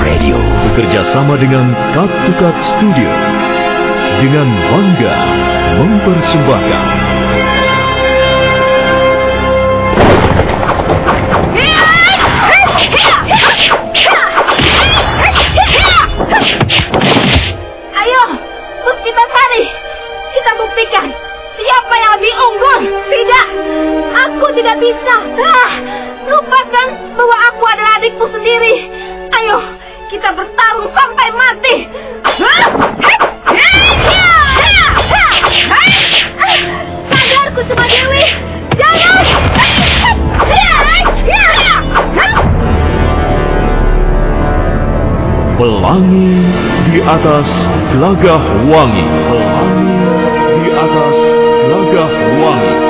Radio bekerja sama dengan Cut Studio dengan bangga mempersembahkan Ayo, Puspitasari, kita buktikan siapa yang lebih unggul. Tidak, aku tidak bisa. Ah, lupakan bahwa aku adalah adikku sendiri. Ayo, kita bertarung sampai mati. Cuma Dewi. Pelangi di atas gelagah wangi. Pelangi di atas gelagah wangi.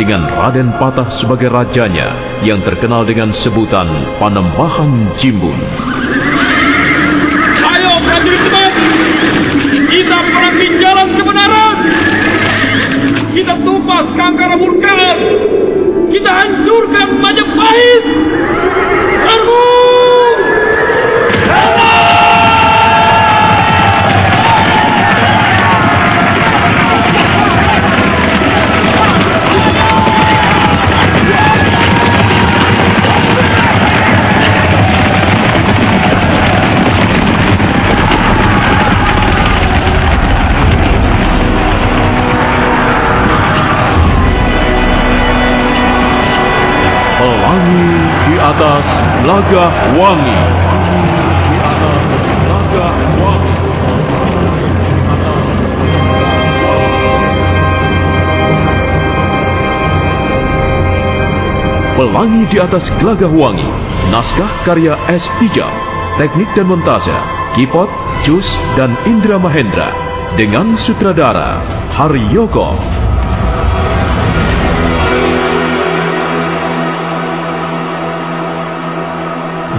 dengan Raden Patah sebagai rajanya yang terkenal dengan sebutan Panembahan Jimbun. Ayo prajurit cepat! Kita perangi jalan kebenaran! Kita tumpas kangkara murkaan! Kita hancurkan Majapahit! Serbu! Wangi. Pelangi di atas gelagah wangi. Naskah karya S. Ijam. Teknik dan montase. Kipot, Jus, dan Indra Mahendra. Dengan sutradara Haryoko.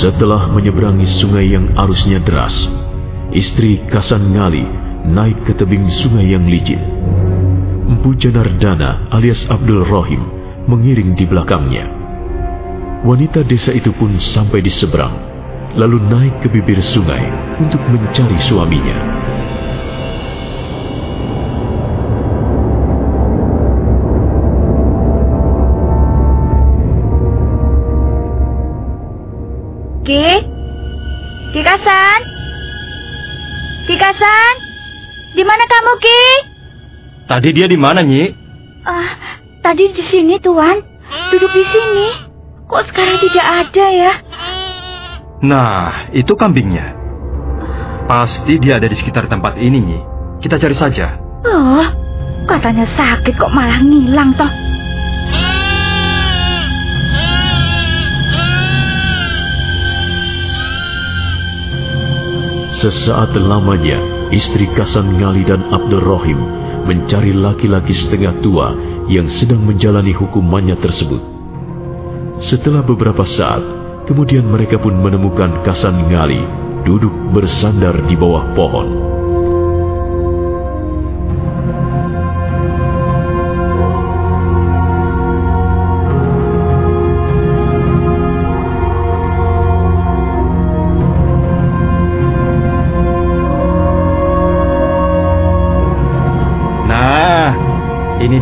Setelah menyeberangi sungai yang arusnya deras, istri Kasan Ngali naik ke tebing sungai yang licin. Empu Janardana alias Abdul Rohim mengiring di belakangnya. Wanita desa itu pun sampai di seberang, lalu naik ke bibir sungai untuk mencari suaminya. Mana kamu, Ki? Tadi dia di mana, Nyi? Ah, tadi di sini, Tuan. Duduk di sini. Kok sekarang tidak ada ya? Nah, itu kambingnya. Pasti dia ada di sekitar tempat ini, Nyi. Kita cari saja. Loh, katanya sakit kok malah ngilang toh. Sesaat lamanya, istri Kasan Ngali dan Abdul Rohim mencari laki-laki setengah tua yang sedang menjalani hukumannya tersebut. Setelah beberapa saat, kemudian mereka pun menemukan Kasan Ngali duduk bersandar di bawah pohon.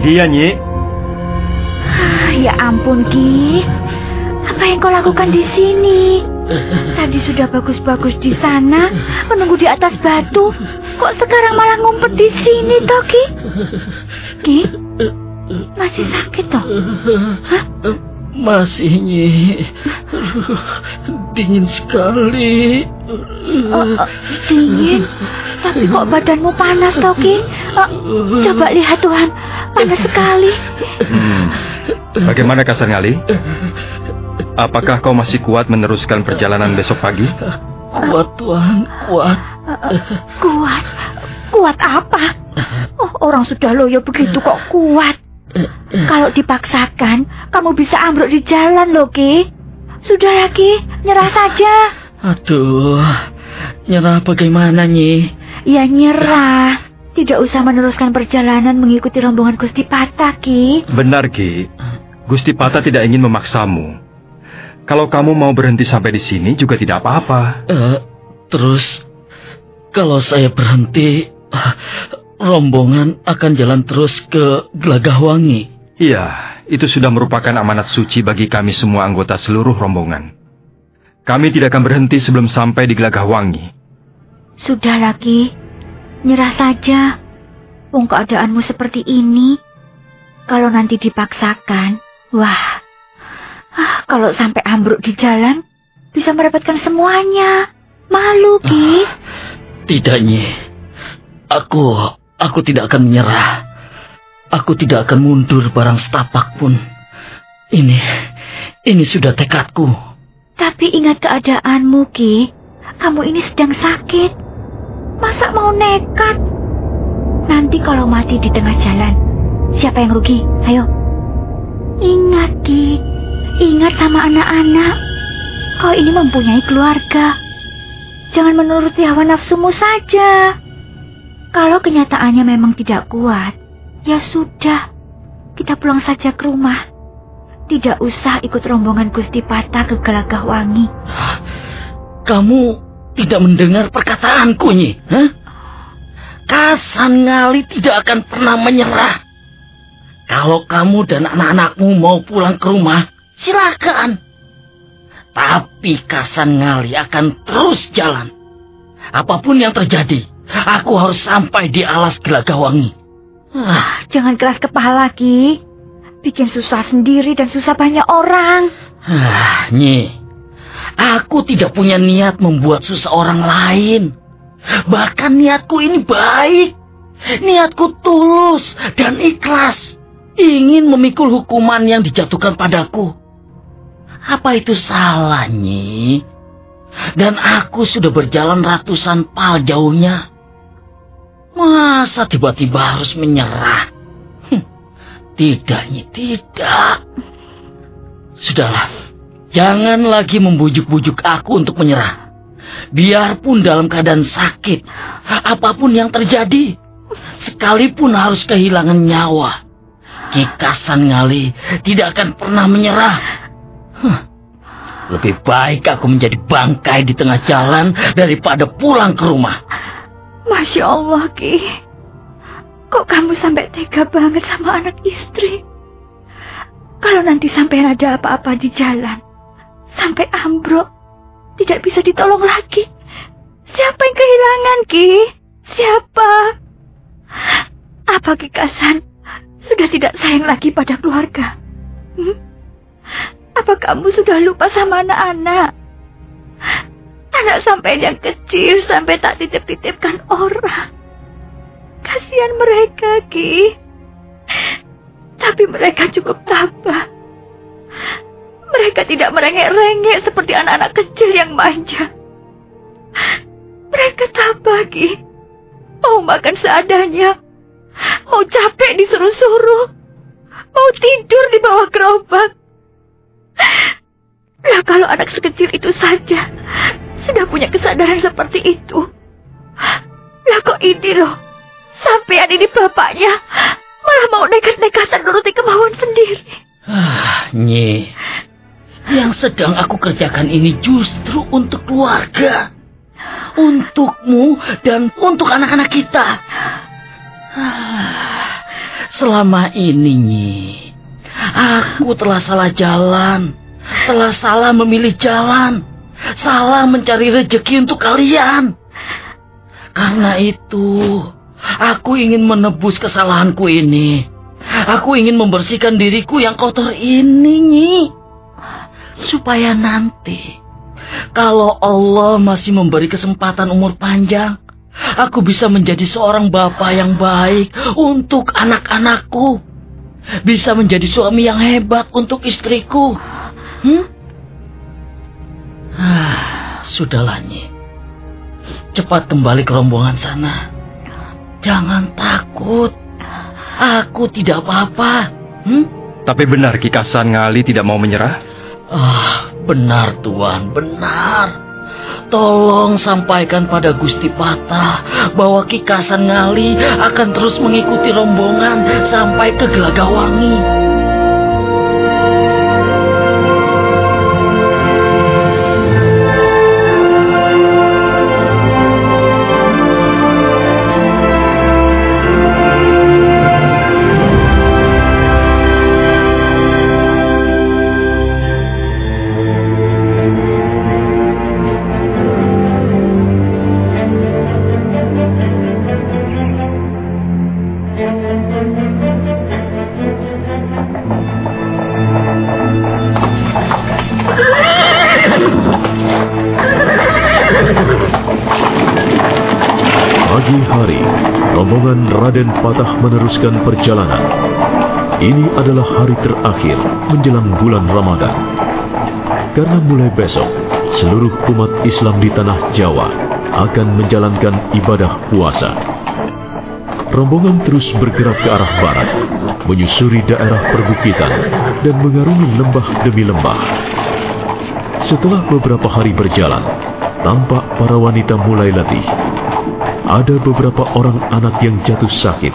Dia, Nyi. Ya ampun, Ki. Apa yang kau lakukan di sini? Tadi sudah bagus-bagus di sana, menunggu di atas batu. Kok sekarang malah ngumpet di sini, toh, Ki? Ki, masih sakit, toh? Hah? Masih, Nyi. Aduh, dingin sekali. Oh, oh, dingin. Tapi kok badanmu panas, toh, Ki? Oh, coba lihat, Tuhan. Panas sekali. Hmm. Bagaimana Kasan Ngali? Apakah kau masih kuat meneruskan perjalanan besok pagi? Kuat, Tuhan, kuat. Kuat? Kuat apa? Oh, orang sudah loyo begitu kok kuat. Kalau dipaksakan, kamu bisa ambruk di jalan loh, Ki. Sudah lagi, nyerah saja. Aduh, nyerah bagaimana, Nyi? Ya nyerah. Tidak usah meneruskan perjalanan mengikuti rombongan Gusti Pata, Ki. Benar, Ki. Gusti Pata tidak ingin memaksamu. Kalau kamu mau berhenti sampai di sini juga tidak apa-apa. Eh, terus, kalau saya berhenti, rombongan akan jalan terus ke Gelagahwangi. Iya, itu sudah merupakan amanat suci bagi kami semua anggota seluruh rombongan. Kami tidak akan berhenti sebelum sampai di Gelagahwangi. Sudah lagi, nyerah saja. Wong keadaanmu seperti ini, kalau nanti dipaksakan, wah, ah, kalau sampai ambruk di jalan, bisa mendapatkan semuanya. Malu, Ki. Tidak, Nyi. Aku, aku tidak akan menyerah. Aku tidak akan mundur barang setapak pun. Ini, ini sudah tekadku. Tapi ingat keadaanmu, Ki. Kamu ini sedang sakit. Masa mau nekat? Nanti kalau mati di tengah jalan, siapa yang rugi? Ayo. Ingat, Ki. Ingat sama anak-anak. Kau ini mempunyai keluarga. Jangan menuruti hawa nafsumu saja. Kalau kenyataannya memang tidak kuat, ya sudah. Kita pulang saja ke rumah. Tidak usah ikut rombongan Gusti Pata ke Gelagah Wangi. Kamu tidak mendengar perkataanku, Nyi? Kasan Ngali tidak akan pernah menyerah. Kalau kamu dan anak-anakmu mau pulang ke rumah, silakan. Tapi Kasan Ngali akan terus jalan. Apa pun yang terjadi, aku harus sampai di alas Gelagahwangi. Ah, jangan keras kepala, Ki. Bikin susah sendiri dan susah banyak orang. Ah, Nyi, aku tidak punya niat membuat susah orang lain. Bahkan niatku ini baik. Niatku tulus dan ikhlas. Ingin memikul hukuman yang dijatuhkan padaku. Apa itu salah, Nyi? Dan aku sudah berjalan ratusan pal jauhnya. Masa tiba-tiba harus menyerah? Hm, Tidak, tidak. Sudahlah, jangan lagi membujuk-bujuk aku untuk menyerah. Biarpun dalam keadaan sakit, apa pun yang terjadi, sekalipun harus kehilangan nyawa, Kikasan Ngali tidak akan pernah menyerah. Huh. Lebih baik aku menjadi bangkai di tengah jalan daripada pulang ke rumah. Masya Allah, Ki. Kok kamu sampai tega banget sama anak istri? Kalau nanti sampai ada apa-apa di jalan, sampai ambruk, tidak bisa ditolong lagi. Siapa yang kehilangan, Ki? Siapa? Apa Kikasan sudah tidak sayang lagi pada keluarga? Hmm? Apa kamu sudah lupa sama anak-anak? Anak sampai yang kecil sampai tak titip-titipkan orang. Kasihan mereka, Ki. Tapi mereka cukup tabah. Mereka tidak merengek-rengek seperti anak-anak kecil yang manja. Mereka tabah, Ki. Mau makan seadanya. Mau capek disuruh-suruh. Mau tidur di bawah gerobak. Nah, kalau anak sekecil itu saja sudah punya kesadaran seperti itu. Lah kok ini loh, sampean ini bapaknya malah mau nekat-nekatan nuruti kemauan sendiri. Ah, Nyi. Yang sedang aku kerjakan ini justru untuk keluarga. Untukmu dan untuk anak-anak kita. Ah, selama ini, Nyi, aku telah salah jalan. Telah salah memilih jalan. Salah mencari rezeki untuk kalian. Karena itu, aku ingin menebus kesalahanku ini. Aku ingin membersihkan diriku yang kotor ini, Nyi. Supaya nanti, kalau Allah masih memberi kesempatan umur panjang, aku bisa menjadi seorang bapak yang baik untuk anak-anakku. Bisa menjadi suami yang hebat untuk istriku. Hmm? Ah, sudahlah, Nyi. Cepat kembali ke rombongan sana. Jangan takut. Aku tidak apa-apa. Hmm? Tapi benar Kikasan Ngali tidak mau menyerah? Ah, benar Tuan, benar. Tolong sampaikan pada Gusti Patah bahwa Kikasan Ngali akan terus mengikuti rombongan sampai ke Gelagawangi. Pagi hari, rombongan Raden Patah meneruskan perjalanan. Ini adalah hari terakhir menjelang bulan Ramadan. Karena mulai besok, seluruh umat Islam di tanah Jawa akan menjalankan ibadah puasa. Rombongan terus bergerak ke arah barat, menyusuri daerah perbukitan dan mengarungi lembah demi lembah. Setelah beberapa hari berjalan, tampak para wanita mulai letih. Ada beberapa orang anak yang jatuh sakit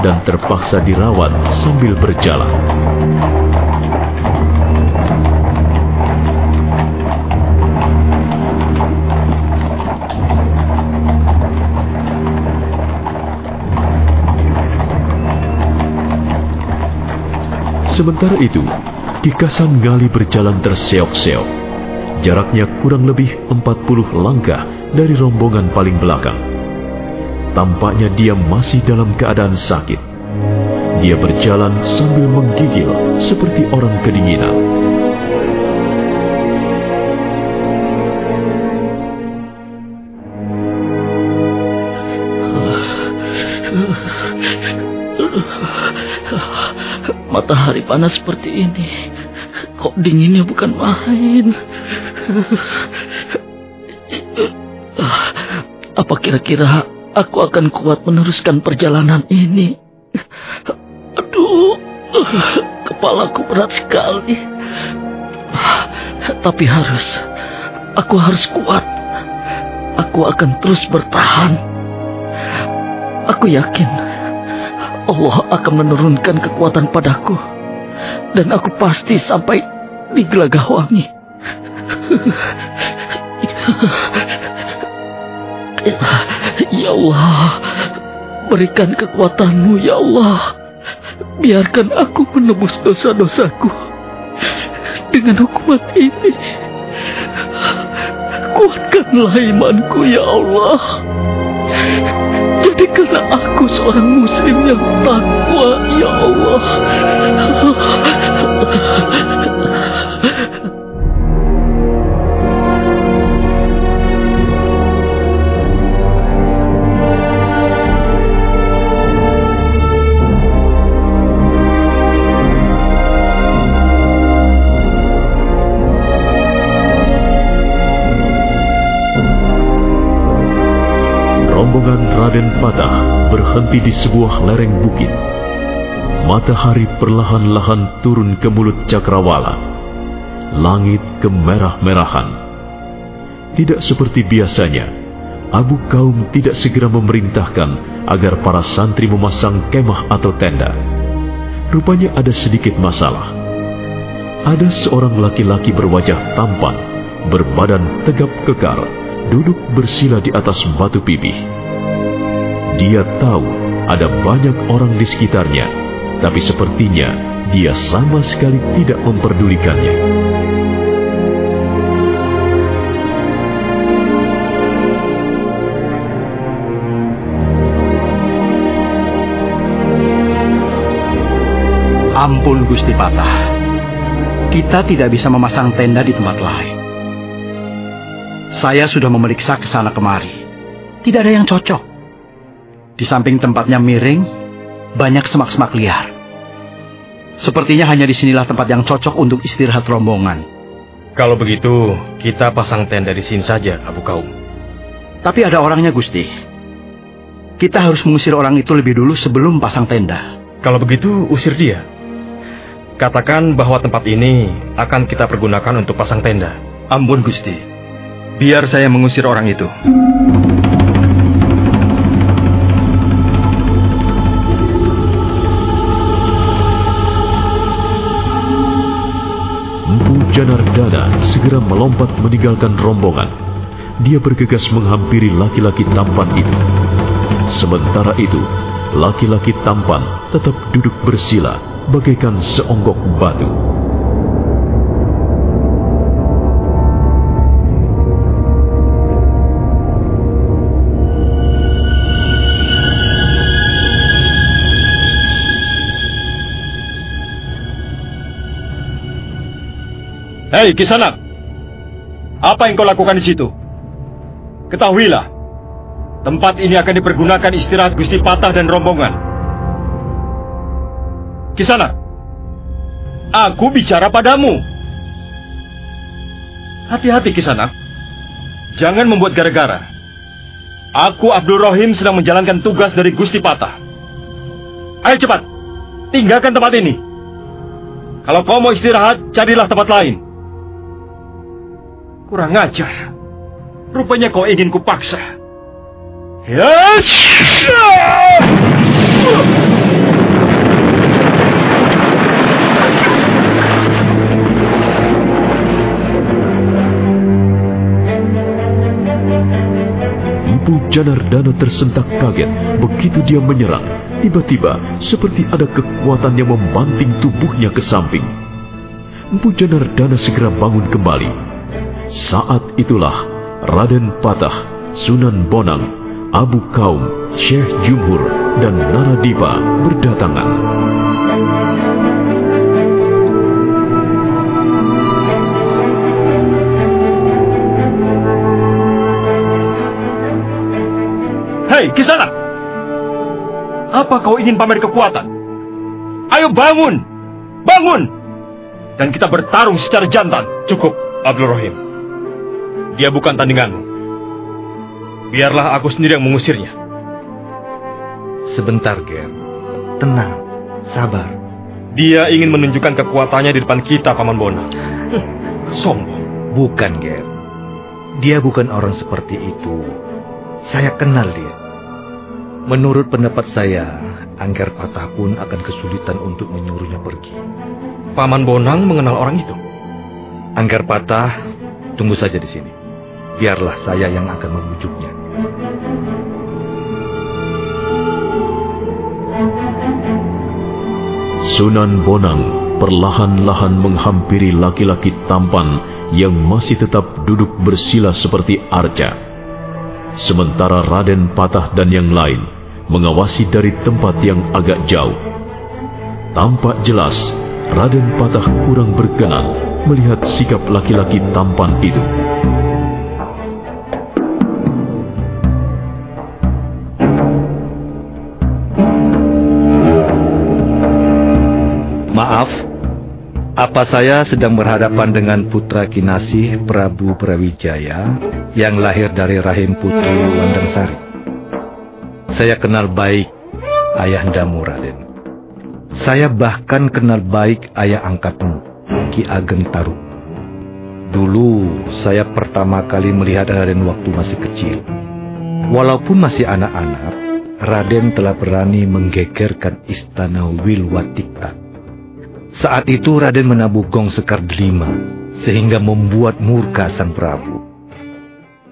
dan terpaksa dirawat sambil berjalan. Sementara itu, Kikasan Ngali berjalan terseok-seok. Jaraknya kurang lebih 40 langkah dari rombongan paling belakang. Tampaknya dia masih dalam keadaan sakit. Dia berjalan sambil menggigil seperti orang kedinginan. Matahari panas seperti ini. Kok dinginnya bukan main. Apa kira-kira aku akan kuat meneruskan perjalanan ini? Aduh, kepalaku berat sekali. Tapi harus, aku harus kuat. aku akan terus bertahan. Aku yakin Allah akan menurunkan kekuatan padaku. Dan aku pasti sampai di Gelagahwangi. Ya Allah, berikan kekuatanmu ya Allah. Biarkan aku menebus dosa-dosaku dengan hukuman ini. Kuatkanlah imanku ya Allah. Jadikanlah aku seorang muslim yang takwa ya Allah. Berhenti di sebuah lereng bukit. Matahari perlahan-lahan turun ke mulut cakrawala. Langit kemerah-merahan. Tidak seperti biasanya, Abu Kaum tidak segera memerintahkan agar para santri memasang kemah atau tenda. Rupanya ada sedikit masalah. Ada seorang laki-laki berwajah tampan, berbadan tegap kekar, duduk bersila di atas batu pipih. Dia tahu ada banyak orang di sekitarnya, tapi sepertinya dia sama sekali tidak memperdulikannya. Ampun Gusti Patah. Kita tidak bisa memasang tenda di tempat lain. Saya sudah memeriksa ke sana kemari. Tidak ada yang cocok. Di samping tempatnya miring, banyak semak-semak liar. Sepertinya hanya di sinilah tempat yang cocok untuk istirahat rombongan. Kalau begitu, kita pasang tenda di sini saja, Abu Kaum. Tapi ada orangnya, Gusti. Kita harus mengusir orang itu lebih dulu sebelum pasang tenda. Kalau begitu, usir dia. Katakan bahwa tempat ini akan kita pergunakan untuk pasang tenda. Ampun, Gusti. Biar saya mengusir orang itu. Janardana segera melompat meninggalkan rombongan. Dia bergegas menghampiri laki-laki tampan itu. Sementara itu, laki-laki tampan tetap duduk bersila bagaikan seonggok batu. Hei, Kisanak! Apa yang kau lakukan di situ? Ketahuilah, tempat ini akan dipergunakan istirahat Gusti Patah dan rombongan. Kisanak, aku bicara padamu. Hati-hati, Kisanak. Jangan membuat gara-gara. Aku Abdul Rohim sedang menjalankan tugas dari Gusti Patah. Ayo cepat, tinggalkan tempat ini. Kalau kau mau istirahat, carilah tempat lain. Kurang ajar. Rupanya kau ingin kupaksa. Yes! Empu Janardana tersentak kaget begitu dia menyerang. Tiba-tiba seperti ada kekuatan yang membanting tubuhnya ke samping. Empu Janardana segera bangun kembali. Saat itulah Raden Patah, Sunan Bonang, Abu Kaum, Syekh Jumhur, dan Naradipa berdatangan. Hei, Kisanak! Apa kau ingin pamer kekuatan? Ayo bangun! Bangun! Dan kita bertarung secara jantan. Cukup, Abdul Rohim. Dia bukan tandinganmu. Biarlah aku sendiri yang mengusirnya. Sebentar, Ger. Tenang, sabar. Dia ingin menunjukkan kekuatannya di depan kita, Paman Bona. Sombong. Bukan, Ger. Dia bukan orang seperti itu. Saya kenal dia. Menurut pendapat saya, Angker Patah pun akan kesulitan untuk menyuruhnya pergi. Paman Bonang mengenal orang itu. Angker Patah, tunggu saja di sini. Biarlah saya yang akan membujuknya. Sunan Bonang perlahan-lahan menghampiri laki-laki tampan yang masih tetap duduk bersila seperti arca. Sementara Raden Patah dan yang lain mengawasi dari tempat yang agak jauh. Tampak jelas Raden Patah kurang berkenan melihat sikap laki-laki tampan itu. Apa saya sedang berhadapan dengan putra kinasih Prabu Brawijaya yang lahir dari rahim putri Wandangsari? Saya kenal baik ayahandamu, Raden. Saya bahkan kenal baik ayah angkatmu, Ki Ageng Taruk. Dulu saya pertama kali melihat Raden waktu masih kecil. Walaupun masih anak-anak, Raden telah berani menggegerkan istana Wilwatikta. Saat itu Raden menabuh gong sekar delima, sehingga membuat murka sang Prabu.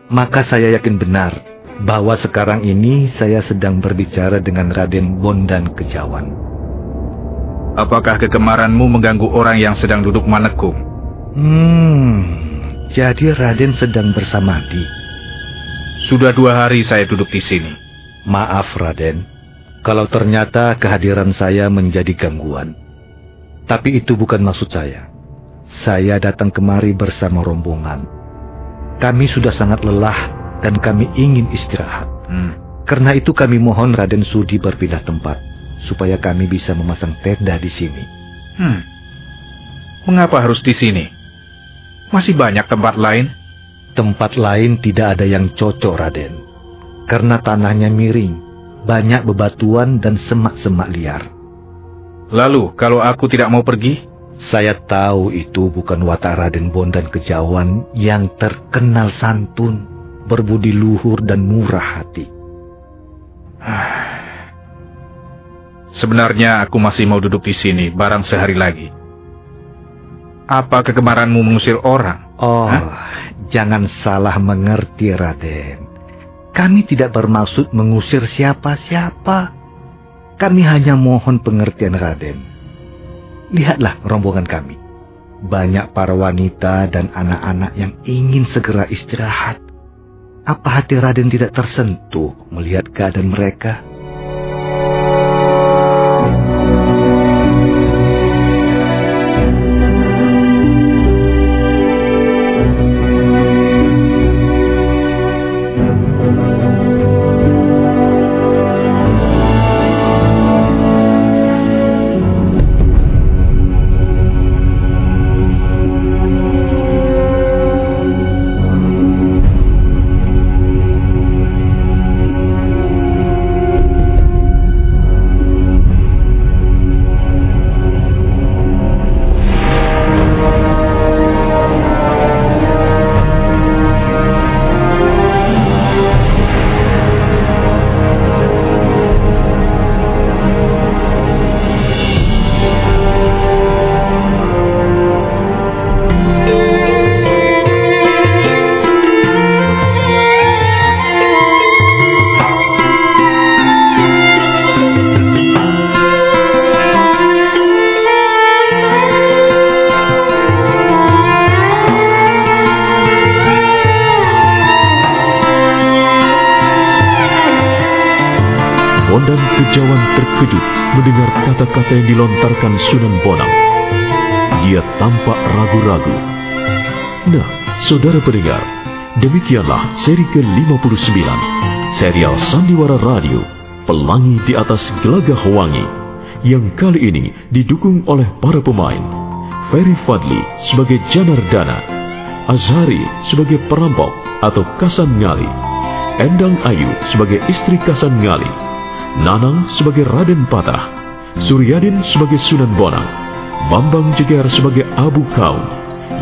Maka saya yakin benar bahwa sekarang ini saya sedang berbicara dengan Raden Bondan Kejawan. Apakah kegemaranmu mengganggu orang yang sedang duduk manekung? Hmm, jadi Raden sedang bersamadi. Sudah dua hari saya duduk di sini. Maaf Raden, kalau ternyata kehadiran saya menjadi gangguan. Tapi itu bukan maksud saya. Saya datang kemari bersama rombongan. Kami sudah sangat lelah dan kami ingin istirahat. Hmm. Karena itu kami mohon Raden Sudi berpindah tempat supaya kami bisa memasang tenda di sini. Hmm. Mengapa harus di sini? Masih banyak tempat lain? Tempat lain tidak ada yang cocok, Raden. Karena tanahnya miring, banyak bebatuan dan semak-semak liar. Lalu, kalau aku tidak mau pergi? Saya tahu itu bukan watak Raden Bondan Kejawan yang terkenal santun, berbudi luhur dan murah hati. Sebenarnya aku masih mau duduk di sini barang sehari lagi. Apa kegemaranmu mengusir orang? Oh, Hah? jangan salah mengerti, Raden. Kami tidak bermaksud mengusir siapa-siapa. Kami hanya mohon pengertian Raden. Lihatlah rombongan kami. Banyak para wanita dan anak-anak yang ingin segera istirahat. Apa hati Raden tidak tersentuh melihat keadaan mereka? Kejawan terkejut mendengar kata-kata yang dilontarkan Sunan Bonang. Ia tampak ragu-ragu. Nah, saudara pendengar, demikianlah seri ke-59, serial Sandiwara Radio, Pelangi di atas Gelagah Wangi, yang kali ini didukung oleh para pemain. Ferry Fadli sebagai Janardana, Azhari sebagai perampok atau Kasan Ngali, Endang Ayu sebagai istri Kasan Ngali, Nanang sebagai Raden Patah, Suryadin sebagai Sunan Bonang, Bambang Jeger sebagai Abu Kaum,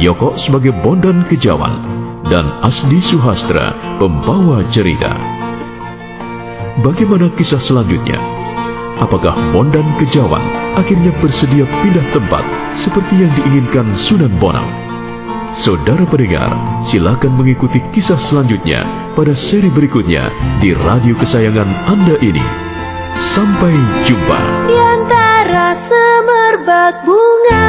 Yoko sebagai Bondan Kejawan, dan Asdi Suhastra, pembawa cerita. Bagaimana kisah selanjutnya? Apakah Bondan Kejawan akhirnya bersedia pindah tempat seperti yang diinginkan Sunan Bonang? Saudara pendengar, silakan mengikuti kisah selanjutnya pada seri berikutnya di radio kesayangan Anda ini. Sampai jumpa. Di antara semerbak bunga